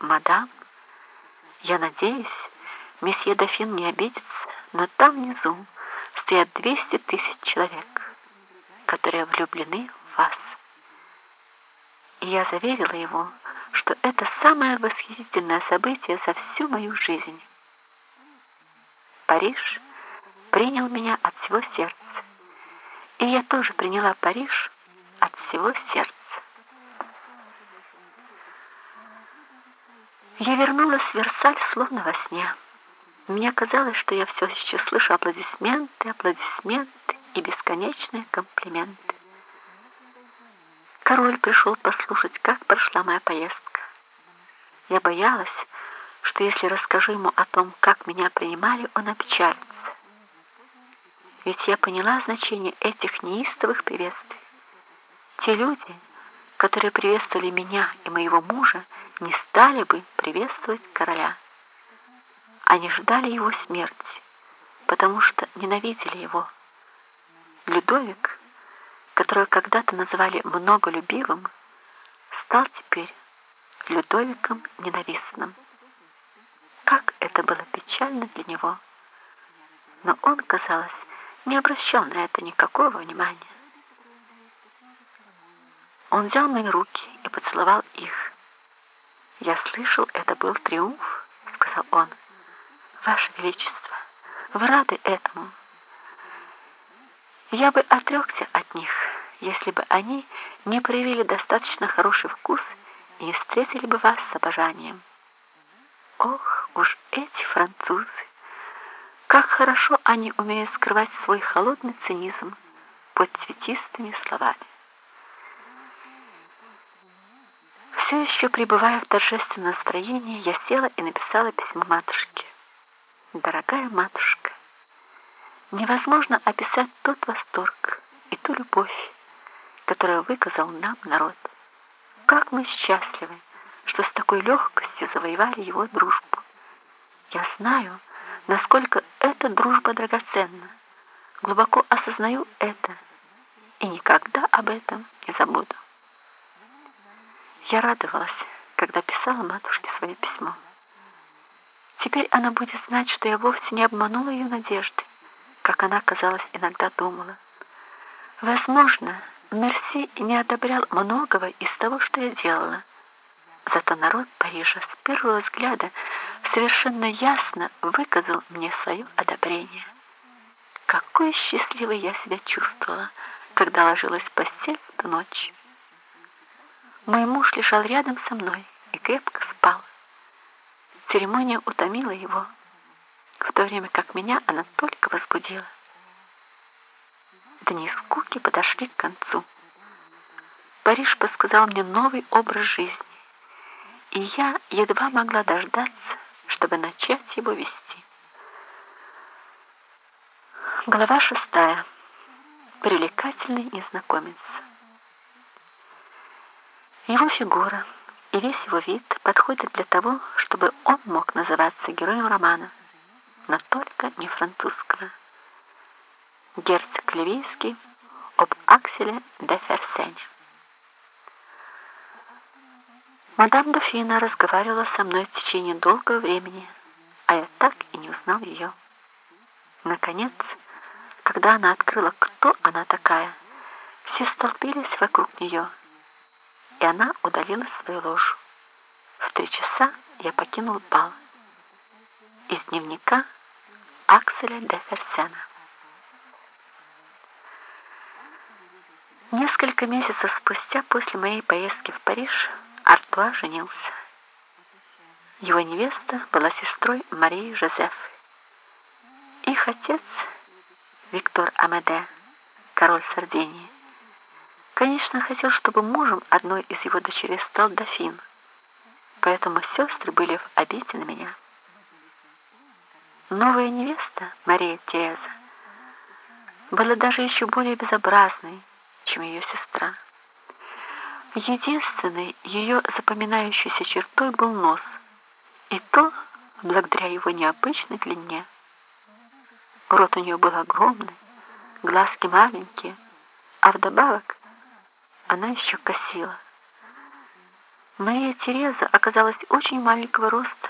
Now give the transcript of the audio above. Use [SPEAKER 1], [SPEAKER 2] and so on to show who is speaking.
[SPEAKER 1] «Мадам, я надеюсь, месье Дофин не обидится, но там внизу стоят 200 тысяч человек, которые влюблены в вас». И я заверила его, что это самое восхитительное событие за всю мою жизнь. Париж принял меня от всего сердца, и я тоже приняла Париж от всего сердца. Я вернулась в Версаль словно во сне. Мне казалось, что я все еще слышу аплодисменты, аплодисменты и бесконечные комплименты. Король пришел послушать, как прошла моя поездка. Я боялась, что если расскажу ему о том, как меня принимали, он опечалится. Ведь я поняла значение этих неистовых приветствий. Те люди, которые приветствовали меня и моего мужа, не стали бы приветствовать короля. Они ждали его смерти, потому что ненавидели его. Людовик, которого когда-то называли многолюбивым, стал теперь Людовиком ненавистным. Как это было печально для него. Но он, казалось, не обращал на это никакого внимания. Он взял мои руки и поцеловал их. «Я слышал, это был триумф», — сказал он. «Ваше Величество, вы рады этому?» Я бы отрекся от них, если бы они не проявили достаточно хороший вкус и встретили бы вас с обожанием. Ох, уж эти французы! Как хорошо они умеют скрывать свой холодный цинизм под цветистыми словами. Все еще пребывая в торжественном настроении, я села и написала письмо матушке. «Дорогая матушка, невозможно описать тот восторг и ту любовь, которую выказал нам народ. Как мы счастливы, что с такой легкостью завоевали его дружбу. Я знаю, насколько эта дружба драгоценна. Глубоко осознаю это и никогда об этом не забуду. Я радовалась, когда писала матушке свое письмо. Теперь она будет знать, что я вовсе не обманула ее надежды, как она, казалось, иногда думала. Возможно, Мерси не одобрял многого из того, что я делала. Зато народ Парижа с первого взгляда совершенно ясно выказал мне свое одобрение. Какой счастливой я себя чувствовала, когда ложилась в постель в ту ночь. Мой муж лежал рядом со мной и крепко спал. Церемония утомила его, в то время как меня она только возбудила. Дни скуки подошли к концу. Париж подсказал мне новый образ жизни, и я едва могла дождаться, чтобы начать его вести. Глава шестая. Привлекательный незнакомец. Его фигура и весь его вид подходят для того, чтобы он мог называться героем романа, но только не французского. Герцог Ливийский об Акселе де Ферсене. Мадам Дофина разговаривала со мной в течение долгого времени, а я так и не узнал ее. Наконец, когда она открыла, кто она такая, все столпились вокруг нее, и она удалила свою ложу. В три часа я покинул бал. Из дневника Акселя де Ферсена. Несколько месяцев спустя после моей поездки в Париж Артуа женился. Его невеста была сестрой Марии Жозефы. Их отец, Виктор Амеде, король Сардинии, Конечно, хотел, чтобы мужем одной из его дочерей стал дофин, поэтому сестры были в обете на меня. Новая невеста, Мария Тереза, была даже еще более безобразной, чем ее сестра. Единственной ее запоминающейся чертой был нос, и то благодаря его необычной длине. Рот у нее был огромный, глазки маленькие, а вдобавок она еще косила. Мария Тереза оказалась очень маленького роста